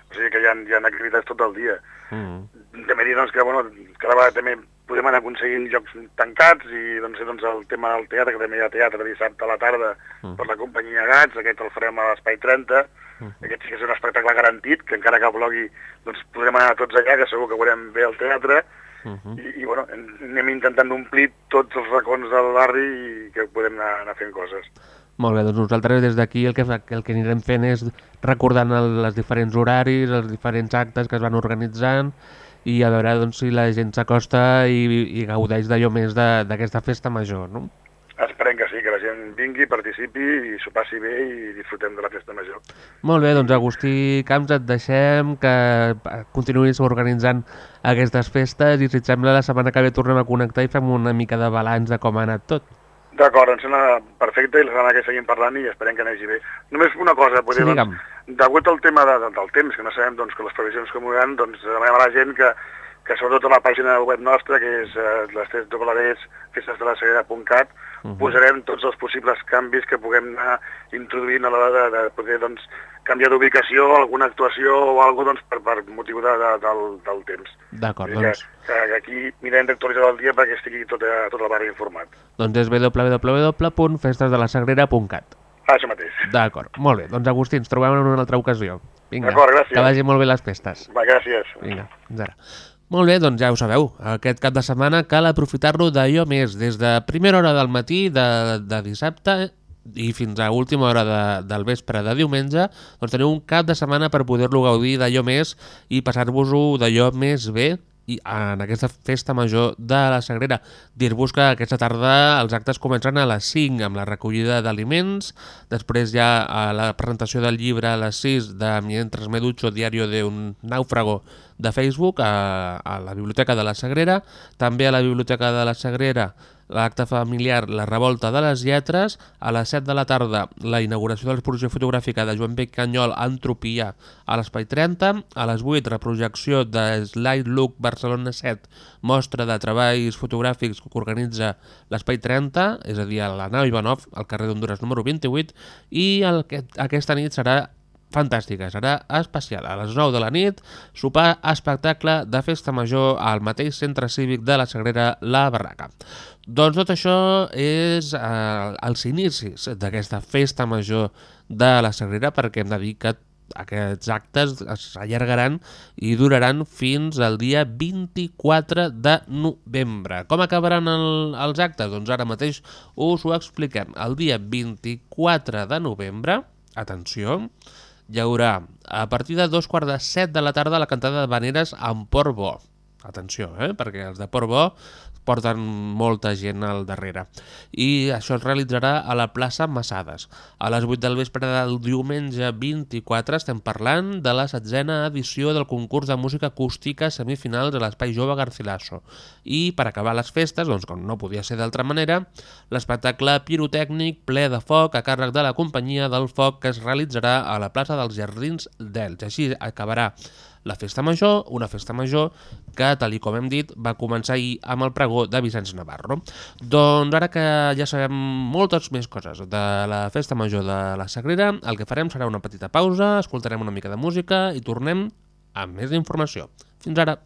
Speaker 10: o sigui que hi ha, hi ha activitats tot el dia.
Speaker 6: Mm.
Speaker 10: També dir doncs, que bueno, cada vegada també podem anar aconseguint llocs tancats i doncs, doncs el tema del teatre, que també hi ha teatre dissabte a la tarda
Speaker 6: Mm.
Speaker 10: per la companyia Gats, aquest el farem a l'Espai 30, aquest sí que és un espectacle garantit, que encara que plogui doncs podrem anar tots allà, que segur que veurem bé el teatre,
Speaker 6: Mhm.
Speaker 10: i, i bueno, en- anem intentant omplir tots els racons del barri i que podem anar, anar fent coses.
Speaker 6: Molt bé, doncs nosaltres des d'aquí el, que, el que anirem fent és recordant el, els diferents horaris, els diferents actes que es van organitzant i a veure doncs, si la gent s'acosta i, i gaudeix d'allò més d'aquesta festa major, no?
Speaker 10: Esperem que sí, que la gent vingui, participi i s'ho passi bé i disfrutem de la festa major.
Speaker 6: Molt bé, doncs Agustí Camps, et deixem que eh, continuïs organitzant aquestes festes i si et sembla la setmana que ve tornem a connectar i fem una mica de balanç de com ha anat tot.
Speaker 10: D'acord, em sembla perfecte i la setmana que seguim parlant i esperem que anagi bé. Només una cosa,
Speaker 6: Sí,
Speaker 10: potser,
Speaker 6: digue'm.
Speaker 10: doncs, degut al tema de, de, del temps, que no sabem doncs, que les previsions com van, doncs demanem a la gent que, que sobretot a la pàgina web nostra, que és eh, les 3 www festesdelasagrera.cat,
Speaker 6: Mhm.
Speaker 10: posarem tots els possibles canvis que puguem anar introduint a l'hora de, de poder doncs, canviar d'ubicació, alguna actuació o alguna doncs, per, per motiu de, de, del, del temps.
Speaker 6: D'acord, doncs,
Speaker 10: que, que aquí mirem d'actualitzar el dia perquè estigui tot, eh, tot el barri informat.
Speaker 6: doncs és www.festesdelasagrera.cat.
Speaker 10: Això mateix.
Speaker 6: D'acord, molt bé. Doncs Agustí, ens trobem en una altra ocasió. Vinga, que vagi molt bé les festes.
Speaker 10: Va, gràcies.
Speaker 6: Vinga, fins ara. Molt bé, doncs ja ho sabeu, aquest cap de setmana cal aprofitar-lo d'allò més, des de primera hora del matí de, de dissabte i fins a última hora de, del vespre de diumenge, doncs teniu un cap de setmana per poder-lo gaudir d'allò més i passar-vos-ho d'allò més bé i en aquesta festa major de la Sagrera. Dir-vos que aquesta tarda els actes comencen a les 5 amb la recollida d'aliments, després ja a la presentació del llibre a les 6 de Mientras me ducho, diario de un náufrago de Facebook a, a la Biblioteca de la Sagrera, també a la Biblioteca de la Sagrera l'acte familiar La revolta de les lletres, a les 7 de la tarda. La inauguració de l'exposició fotogràfica de Joan Bec Canyol Entropia a l'Espai 30, a les 8 reprojecció de Slide Look Barcelona 7, mostra de treballs fotogràfics que organitza l'Espai 30, és a dir, a la nau Ivanov, al carrer d'Honduras número 28, i el, aquest, aquesta nit serà fantàstica, serà especial. A les 9 de la nit, sopar espectacle de festa major al mateix centre cívic de la Sagrera La Barraca. Doncs tot això és eh, els inicis d'aquesta festa major de la Sagrera perquè hem de dir que aquests actes s'allargaran i duraran fins al dia 24 de novembre. Com acabaran el, els actes? Doncs ara mateix us ho expliquem. El dia 24 de novembre, atenció, hi haurà a partir de dos quarts de set de la tarda la cantada de Vaneres en Port Bo. Atenció, eh? perquè els de Port Bo porten molta gent al darrere. I això es realitzarà a la plaça Massades. A les 8 del vespre del diumenge 24 estem parlant de la setzena edició del concurs de música acústica semifinals a l'Espai Jove Garcilaso. I per acabar les festes, doncs com no podia ser d'altra manera, l'espectacle pirotècnic ple de foc a càrrec de la companyia del foc que es realitzarà a la plaça dels Jardins d'Elx. Així acabarà la festa major, una festa major que, tal i com hem dit, va començar ahir amb el pregó de Vicenç Navarro. Doncs ara que ja sabem moltes més coses de la festa major de la Sagrera, el que farem serà una petita pausa, escoltarem una mica de música i tornem amb més informació. Fins ara!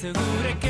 Speaker 9: segure que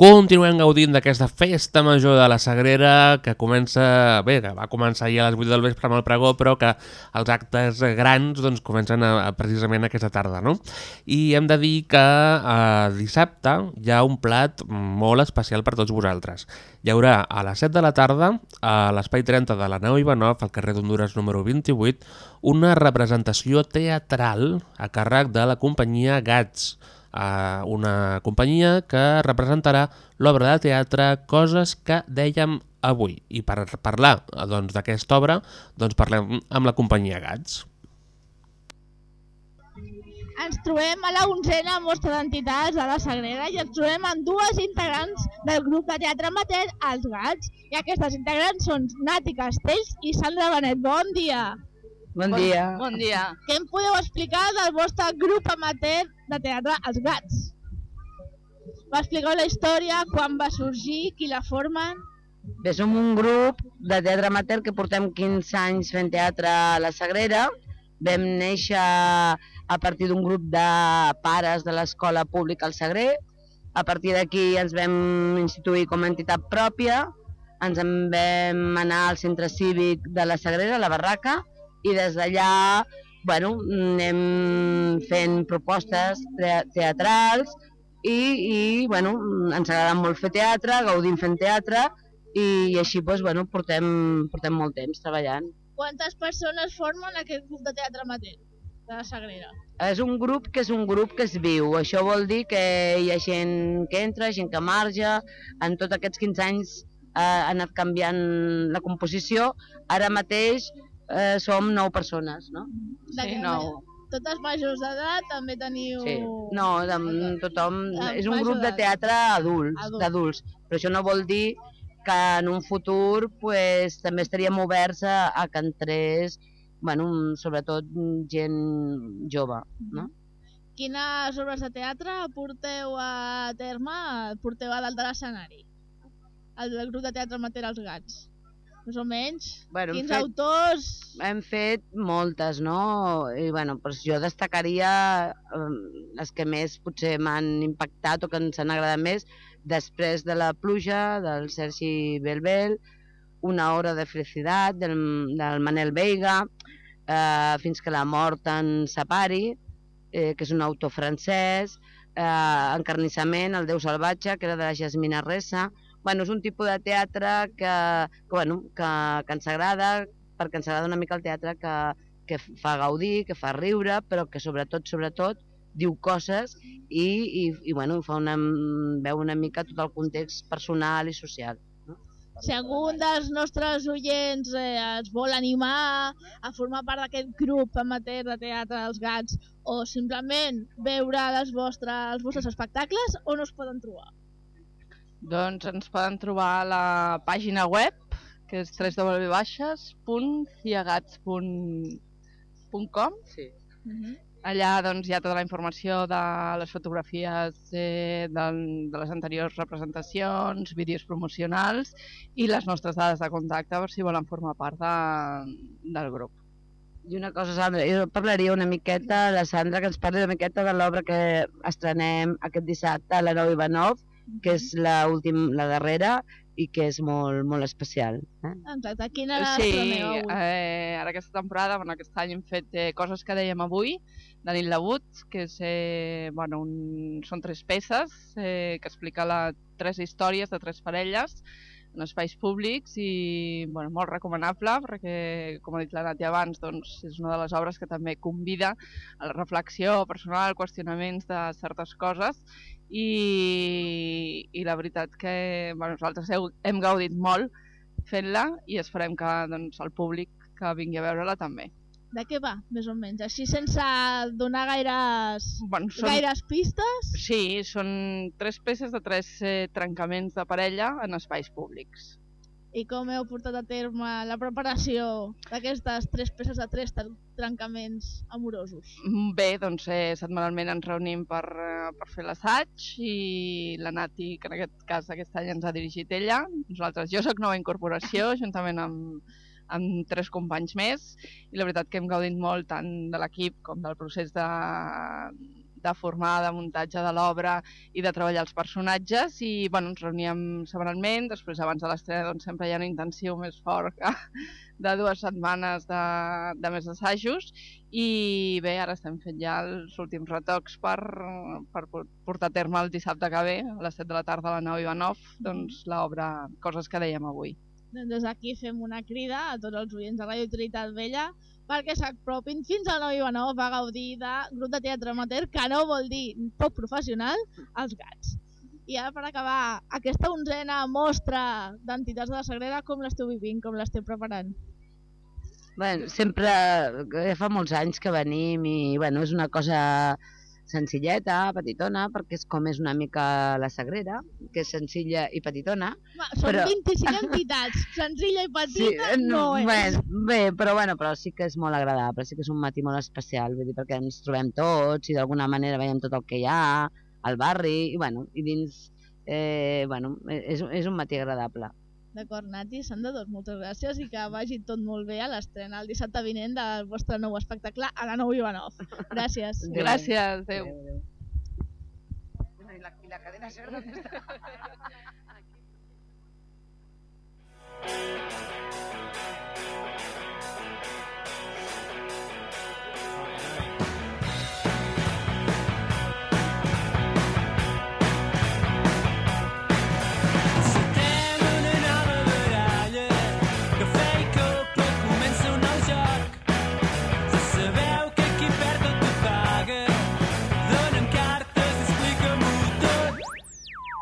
Speaker 6: Continuem gaudint d'aquesta festa major de la Sagrera que comença, bé, que va començar ahir a les 8 del vespre amb el pregó, però que els actes grans doncs, comencen a, a, precisament aquesta tarda, no? I hem de dir que eh, dissabte hi ha un plat molt especial per tots vosaltres. Hi haurà a les 7 de la tarda, a l'Espai 30 de la Nau Ivanov, al carrer d'Honduras número 28, una representació teatral a càrrec de la companyia Gats, a una companyia que representarà l'obra de teatre Coses que dèiem avui. I per parlar doncs, d'aquesta obra doncs, parlem amb la companyia Gats.
Speaker 11: Ens trobem a la onzena mostra d'entitats de la Sagrera i ens trobem amb dues integrants del grup de teatre amateur, Els Gats. I aquestes integrants són Nati Castells i Sandra Benet. Bon dia!
Speaker 12: Bon dia.
Speaker 11: Bon dia. Què em podeu explicar del vostre grup amateur de teatre Els Gats? M'expliqueu la història, quan va sorgir, qui la formen...
Speaker 12: Bé, som un grup de teatre amateur que portem 15 anys fent teatre a la Sagrera. Vam néixer a partir d'un grup de pares de l'escola pública al Sagrer. A partir d'aquí ens vam instituir com a entitat pròpia. Ens en vam anar al centre cívic de la Sagrera, la Barraca, i des d'allà bueno, anem fent propostes teatrals i, i bueno, ens agrada molt fer teatre, gaudim fent teatre i, i així doncs, bueno, portem, portem molt temps treballant.
Speaker 11: Quantes persones formen aquest grup de teatre amateur de la Sagrera?
Speaker 12: És un grup que és un grup que es viu. Això vol dir que hi ha gent que entra, gent que marja. En tots aquests 15 anys eh, ha anat canviant la composició. Ara mateix eh, som nou persones, no?
Speaker 11: Sí, nou. Totes majors d'edat, també teniu...
Speaker 12: Sí. No, de, tothom... És un grup de teatre adults,
Speaker 11: Adult.
Speaker 12: d'adults, però això no vol dir que en un futur pues, també estaríem oberts a, a que entrés, bueno, sobretot gent jove, no?
Speaker 11: Quines obres de teatre porteu a terme, porteu a dalt de l'escenari? El, el grup de teatre amateur Els Gats. Més o menys?
Speaker 12: Bueno,
Speaker 11: Quins
Speaker 12: fet-
Speaker 11: autors?
Speaker 12: Hem fet moltes, no? I bueno, doncs jo destacaria eh, les que més potser m'han impactat o que ens han agradat més, després de la pluja, del Sergi Belbel, Una hora de felicitat, del, del Manel Veiga, eh, Fins que la mort ens separi, eh, que és un autor francès, eh, Encarnissament, El Déu salvatge, que era de la Jasmina Ressa. Bueno, és un tipus de teatre que, que, bueno, que, que ens agrada, perquè ens agrada una mica el teatre que, que fa gaudir, que fa riure, però que sobretot, sobretot, diu coses i, i, i bueno, fa una, veu una mica tot el context personal i social.
Speaker 11: Si algun dels nostres oients eh, es vol animar a formar part d'aquest grup amateur de teatre dels gats o simplement veure les vostres, els vostres espectacles, on us poden trobar?
Speaker 13: Doncs ens poden trobar a la pàgina web, que és www.ciagats.com.
Speaker 12: Sí.
Speaker 13: Allà doncs, hi ha tota la informació de les fotografies eh, del, de les anteriors representacions, vídeos promocionals i les nostres dades de contacte per si volen formar part de, del grup.
Speaker 12: I una cosa, Sandra, jo parlaria una miqueta, la Sandra, que ens parli una miqueta de l'obra que estrenem aquest dissabte a la Nou Ivanov, que és la, últim, la darrera i que és molt, molt especial. Eh?
Speaker 11: Exacte, quina
Speaker 13: Sí,
Speaker 11: estreneu avui?
Speaker 13: eh, ara aquesta temporada, bueno, aquest any hem fet eh, coses que dèiem avui, de Nil Labut, que és, eh, bueno, un, són tres peces eh, que explica la, tres històries de tres parelles en espais públics i bueno, molt recomanable perquè, com ha dit la Nati abans, doncs, és una de les obres que també convida a la reflexió personal, qüestionaments de certes coses i, i la veritat que bueno, nosaltres heu, hem gaudit molt fent-la i esperem que doncs, el públic que vingui a veure-la també.
Speaker 11: De què va, més o menys? Així sense donar gaires,
Speaker 13: bueno, són-
Speaker 11: gaires pistes?
Speaker 13: Sí, són tres peces de tres eh, trencaments de parella en espais públics.
Speaker 11: i com heu portat a terme la preparació d'aquestes tres peces de tres tr- trencaments amorosos.
Speaker 13: Mm, Bé, doncs eh, setmanalment ens reunim per, eh, per fer l'assaig i la Nati, que en aquest cas aquest any ens ha dirigit ella. Nosaltres, jo sóc nova incorporació, juntament amb, amb tres companys més, i la veritat que hem gaudit molt tant de l'equip com del procés de, de formar, de muntatge de l'obra i de treballar els personatges i bueno, ens reuníem setmanalment, després abans de l'estrena doncs, sempre hi ha un intensiu més fort que de dues setmanes de, de més assajos i bé, ara estem fent ja els últims retocs per, per por- portar a terme el dissabte que ve, a les 7 de la tarda a la nau Ivanov, doncs l'obra Coses que dèiem avui.
Speaker 11: Doncs des d'aquí fem una crida a tots els oients de Ràdio Trinitat Vella perquè s'apropin fins al 9 Ivanov a gaudir de grup de teatre amateur, que no vol dir poc professional, els gats. I ara per acabar, aquesta onzena mostra d'entitats de la Sagrera, com l'esteu vivint, com l'esteu preparant?
Speaker 12: Bueno, sempre, ja fa molts anys que venim i bueno, és una cosa senzilleta, petitona, perquè és com és una mica la Sagrera, que és senzilla i petitona.
Speaker 11: Són
Speaker 12: Però-
Speaker 11: 25 entitats, senzilla i petita no és.
Speaker 12: Bé, bé, però bueno, però sí que és molt agradable, sí que és un matí molt especial, vull dir, perquè ens trobem tots i d'alguna manera veiem tot el que hi ha al barri i bueno, i dins eh, bueno, és, és un matí agradable.
Speaker 11: D'acord, Nati, Sandra, doncs moltes gràcies i que vagi tot molt bé a l'estrena el dissabte vinent del vostre nou espectacle a la Nou Ivanov. Gràcies.
Speaker 13: Gràcies, adéu.
Speaker 12: I la, i la cadena ser?
Speaker 9: Estem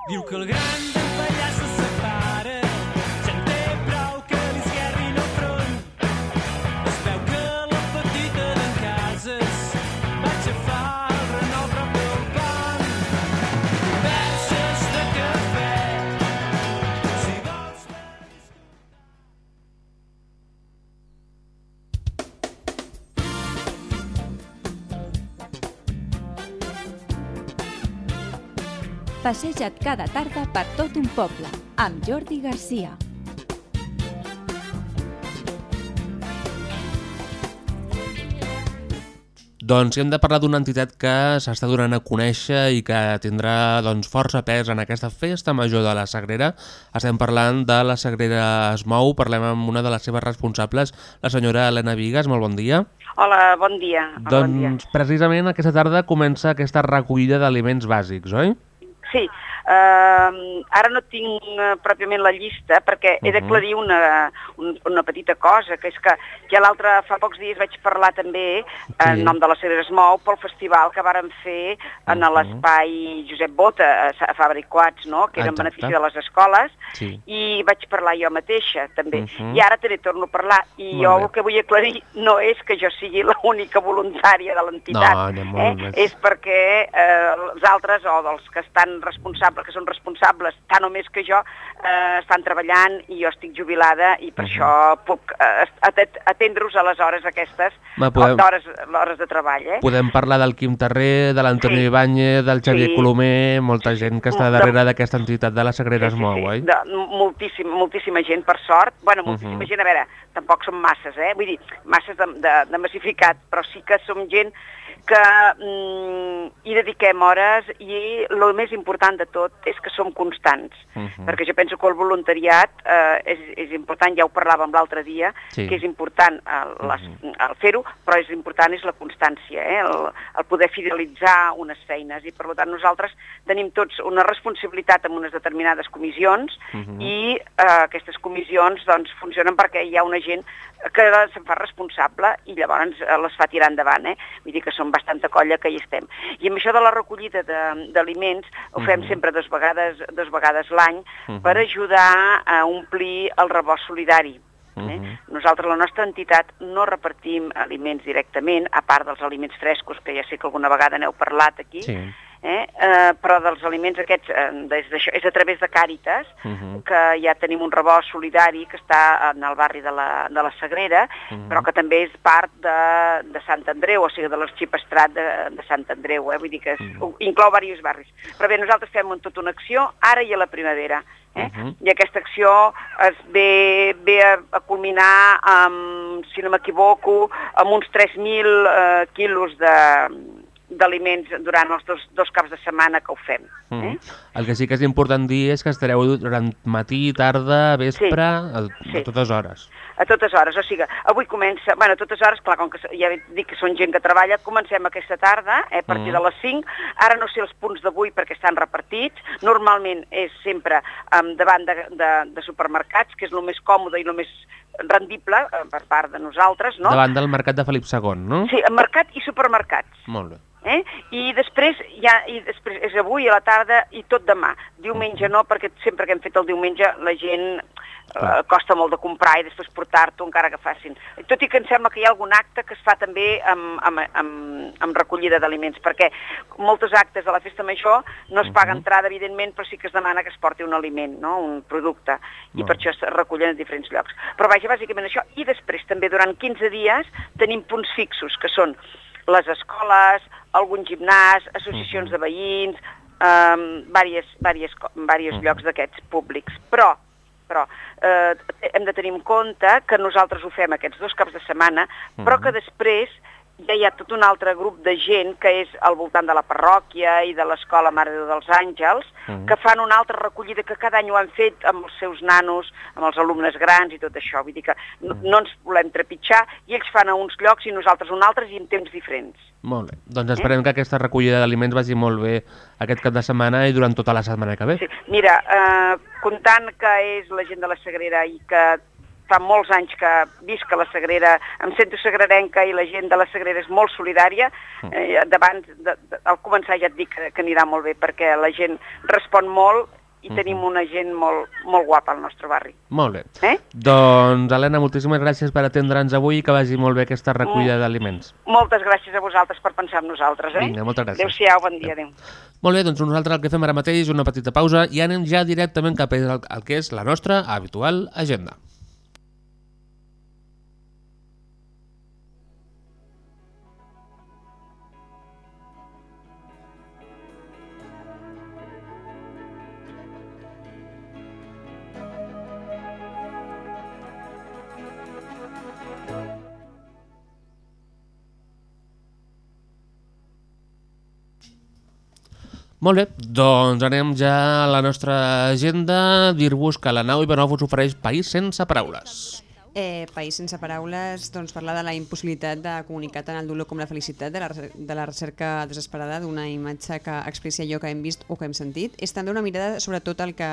Speaker 9: Diu que el
Speaker 7: Passeja't cada tarda per tot un poble, amb Jordi Garcia.
Speaker 6: Doncs hem de parlar d'una entitat que s'està donant a conèixer i que tindrà doncs, força pes en aquesta festa major de la Sagrera, estem parlant de la Sagrera Es Mou, parlem amb una de les seves responsables, la senyora Helena Vigues, molt bon dia.
Speaker 14: Hola, bon dia. Hola, bon dia.
Speaker 6: Doncs precisament aquesta tarda comença aquesta recollida d'aliments bàsics, oi?
Speaker 14: Sí, uh, ara no tinc uh, pròpiament la llista perquè he
Speaker 6: Mhm.
Speaker 14: d'aclarir una, un, una petita cosa, que és que ja l'altre, fa pocs dies vaig parlar també en
Speaker 15: Sí.
Speaker 14: nom de la Sagrera Es Mou pel festival que vàrem fer en
Speaker 6: Mhm.
Speaker 14: l'espai Josep Bota, a a Fabricats, no? que era en benefici de les escoles,
Speaker 6: Sí.
Speaker 14: i vaig parlar jo mateixa també.
Speaker 6: Mhm.
Speaker 14: I ara també torno a parlar, i
Speaker 6: Molt
Speaker 14: jo
Speaker 6: bé.
Speaker 14: el que vull aclarir no és que jo sigui l'única voluntària de l'entitat,
Speaker 6: No,
Speaker 14: eh? és perquè eh, els altres o dels que estan responsables, que són responsables tant o més que jo, eh, estan treballant i jo estic jubilada i per
Speaker 6: Mhm.
Speaker 14: això puc eh, at- atendre-us a les hores aquestes,
Speaker 6: Va, podem-
Speaker 14: d'hores hores de treball. Eh?
Speaker 6: Podem parlar del Quim Terrer, de l'Antonio
Speaker 14: Sí.
Speaker 6: Ibáñez, del Xavier
Speaker 14: Sí.
Speaker 6: Colomer, molta gent que està darrere d'aquesta entitat de la Sagrera Es Mou, oi?
Speaker 14: de moltíssima, moltíssima gent, per sort. Bueno, moltíssima
Speaker 6: Mhm.
Speaker 14: gent, a veure, tampoc som masses, eh? Vull dir, masses de, de, de massificat, però sí que som gent que mm, hi dediquem hores i el més important de tot és que som constants.
Speaker 6: Mhm.
Speaker 14: Perquè jo penso que el voluntariat eh, és, és important, ja ho parlàvem l'altre dia,
Speaker 6: Sí.
Speaker 14: que és important el, les, el fer-ho, però és important és la constància, eh? el, el poder fidelitzar unes feines i per tant nosaltres tenim tots una responsabilitat en unes determinades comissions
Speaker 15: Mhm.
Speaker 14: i eh, aquestes comissions doncs, funcionen perquè hi ha una gent que se'n fa responsable i llavors eh, les fa tirar endavant. Eh? Vull dir que som bastanta colla que hi estem. I amb això de la recollida de- d'aliments ho fem
Speaker 15: Mhm.
Speaker 14: sempre dues vegades, dues vegades l'any
Speaker 15: Mhm.
Speaker 14: per ajudar a omplir el rebost solidari. Eh? Nosaltres, la nostra entitat, no repartim aliments directament, a part dels aliments frescos, que ja sé que alguna vegada n'heu parlat aquí,
Speaker 6: Sí.
Speaker 14: Eh? Eh, però dels aliments aquests eh, des és a través de Càritas,
Speaker 6: Uh -huh.
Speaker 14: que ja tenim un rebost solidari que està en el barri de la, de la Sagrera,
Speaker 6: Mhm.
Speaker 14: però que també és part de, de Sant Andreu, o sigui, de l'arxipestrat de, de Sant Andreu, eh? vull dir que és,
Speaker 6: Mhm.
Speaker 14: inclou diversos barris. Però bé, nosaltres fem un, tota una acció ara i a la primavera, eh?
Speaker 6: Mhm.
Speaker 14: i aquesta acció es ve, ve a, a culminar amb, si no m'equivoco, amb uns 3.000 eh, quilos de d'aliments durant els dos, dos caps de setmana que ho fem.
Speaker 6: Mm.
Speaker 14: Eh?
Speaker 6: El que sí que és important dir és que estareu durant matí, tarda, vespre, a, a totes hores.
Speaker 14: A totes hores, o sigui, avui comença, bueno, a totes hores, clar, com que ja dic que són gent que treballa, comencem aquesta tarda, eh, a partir
Speaker 6: Mm.
Speaker 14: de les 5, ara no sé els punts d'avui perquè estan repartits, normalment és sempre um, davant de, de, de supermercats, que és el més còmode i el més rendible eh, per part de nosaltres, no?
Speaker 6: Davant del mercat de Felip II, no?
Speaker 14: Sí, mercat i supermercats.
Speaker 6: Molt bé.
Speaker 14: Eh? I després ja i després és avui a la tarda i tot demà. Diumenge no, perquè sempre que hem fet el diumenge la gent eh, costa molt de comprar i després portar-t'ho encara que facin. Tot i que em sembla que hi ha algun acte que es fa també amb, amb, amb, amb recollida d'aliments, perquè moltes actes de la festa major no es paga entrada, evidentment, però sí que es demana que es porti un aliment, no? un producte, i per això es recullen en diferents llocs. Però vaja, bàsicament això, i després també durant 15 dies tenim punts fixos, que són les escoles, algun gimnàs, associacions de veïns, um, diverses, diverses, diversos llocs d'aquests públics. Però, però eh, hem de tenir en compte que nosaltres ho fem aquests dos caps de setmana, però que després ja hi ha tot un altre grup de gent que és al voltant de la parròquia i de l'escola Mare de Déu dels Àngels,
Speaker 6: Mhm.
Speaker 14: que fan una altra recollida que cada any ho han fet amb els seus nanos, amb els alumnes grans i tot això. Vull dir que no, no ens volem trepitjar i ells fan a uns llocs i nosaltres a un altres i en temps diferents.
Speaker 6: Molt bé. Doncs esperem que aquesta recollida d'aliments vagi molt bé aquest cap de setmana i durant tota la setmana que ve.
Speaker 14: Sí. Mira, eh, comptant que és la gent de la Sagrera i que fa molts anys que visc a la Sagrera, em sento sagrerenca i la gent de la Sagrera és molt solidària, eh, davant, de, de, al començar ja et dic que, que anirà molt bé perquè la gent respon molt i tenim una gent molt, molt guapa al nostre barri.
Speaker 6: Molt bé.
Speaker 14: Eh?
Speaker 6: Doncs, Helena, moltíssimes gràcies per atendre'ns avui i que vagi molt bé aquesta recollida d'aliments.
Speaker 14: Moltes gràcies a vosaltres per pensar en nosaltres. Eh?
Speaker 6: Vinga, moltes gràcies.
Speaker 14: Adéu-siau, bon dia, adéu.
Speaker 6: Molt bé, doncs nosaltres el que fem ara mateix, una petita pausa i anem ja directament cap al, al que és la nostra habitual agenda. Molt bé, doncs anem ja a la nostra agenda, dir-vos que la nau Ivanov us ofereix País sense paraules.
Speaker 5: Eh, País sense paraules, doncs parlar de la impossibilitat de comunicar tant el dolor com la felicitat de la, de la recerca desesperada d'una imatge que expressi allò que hem vist o que hem sentit. És també una mirada sobre tot el que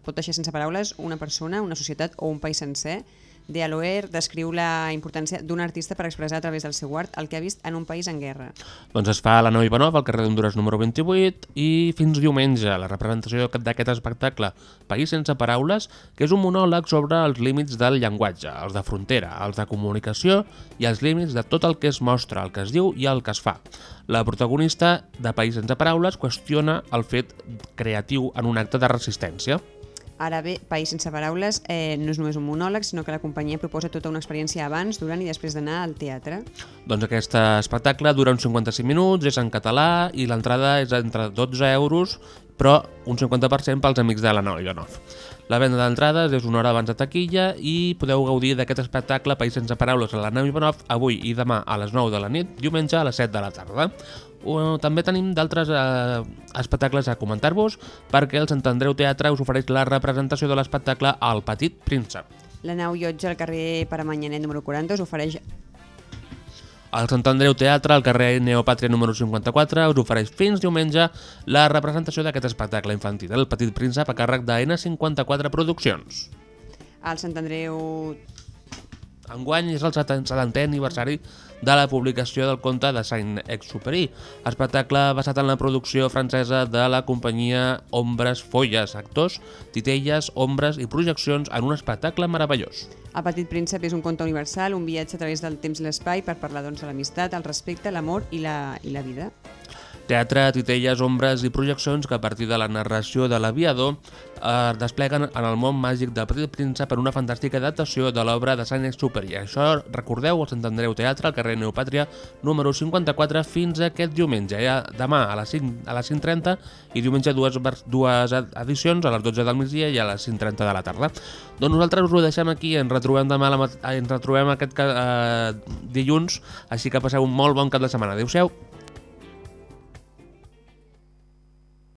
Speaker 5: pot deixar sense paraules una persona, una societat o un país sencer. De Aloer descriu la importància d'un artista per expressar a través del seu art el que ha vist en un país en guerra.
Speaker 6: Doncs es fa a la nau Ivanov, al carrer d'Honduras número 28, i fins diumenge la representació d'aquest espectacle País sense paraules, que és un monòleg sobre els límits del llenguatge, els de frontera, els de comunicació i els límits de tot el que es mostra, el que es diu i el que es fa. La protagonista de País sense paraules qüestiona el fet creatiu en un acte de resistència.
Speaker 5: Ara bé, País sense paraules eh, no és només un monòleg, sinó que la companyia proposa tota una experiència abans, durant i després d'anar al teatre.
Speaker 6: Doncs aquest espectacle dura uns 55 minuts, és en català i l'entrada és entre 12 euros, però un 50% pels amics de la nau Ivanov. La venda d'entrades és una hora abans de taquilla i podeu gaudir d'aquest espectacle País sense paraules a la nau Ivanov avui i demà a les 9 de la nit, diumenge a les 7 de la tarda. Uh, també tenim d'altres eh, espectacles a comentar-vos perquè el Sant Andreu Teatre us ofereix la representació de l'espectacle El Petit Príncep.
Speaker 5: La nau Llotja al carrer Paramanyanet número 40 us ofereix
Speaker 6: El Sant Andreu Teatre, al carrer Neopàtria número 54, us ofereix fins diumenge la representació d'aquest espectacle infantil, El Petit Príncep, a càrrec de N54 Produccions.
Speaker 5: al Sant Andreu
Speaker 6: Enguany és el 70è aniversari de la publicació del conte de Saint-Exupéry, espectacle basat en la producció francesa de la companyia Ombres Folles, actors, titelles, ombres i projeccions en un espectacle meravellós.
Speaker 5: El Petit Príncep és un conte universal, un viatge a través del temps i l'espai per parlar doncs, de l'amistat, el respecte, l'amor i, la, i la vida.
Speaker 6: Teatre, titelles, ombres i projeccions que a partir de la narració de l'aviador eh, despleguen en el món màgic del Petit Príncep per una fantàstica adaptació de l'obra de Saint-Exupéry. Això, recordeu, al Sant Andreu Teatre, al carrer Neopàtria, número 54, fins aquest diumenge. Ja demà a les 5 a les 5.30 i diumenge dues, dues edicions, a les 12 del migdia i a les 5.30 de la tarda. Doncs nosaltres us ho deixem aquí, ens retrobem demà, la eh, ens retrobem aquest eh, dilluns, així que passeu un molt bon cap de setmana. Adéu-siau!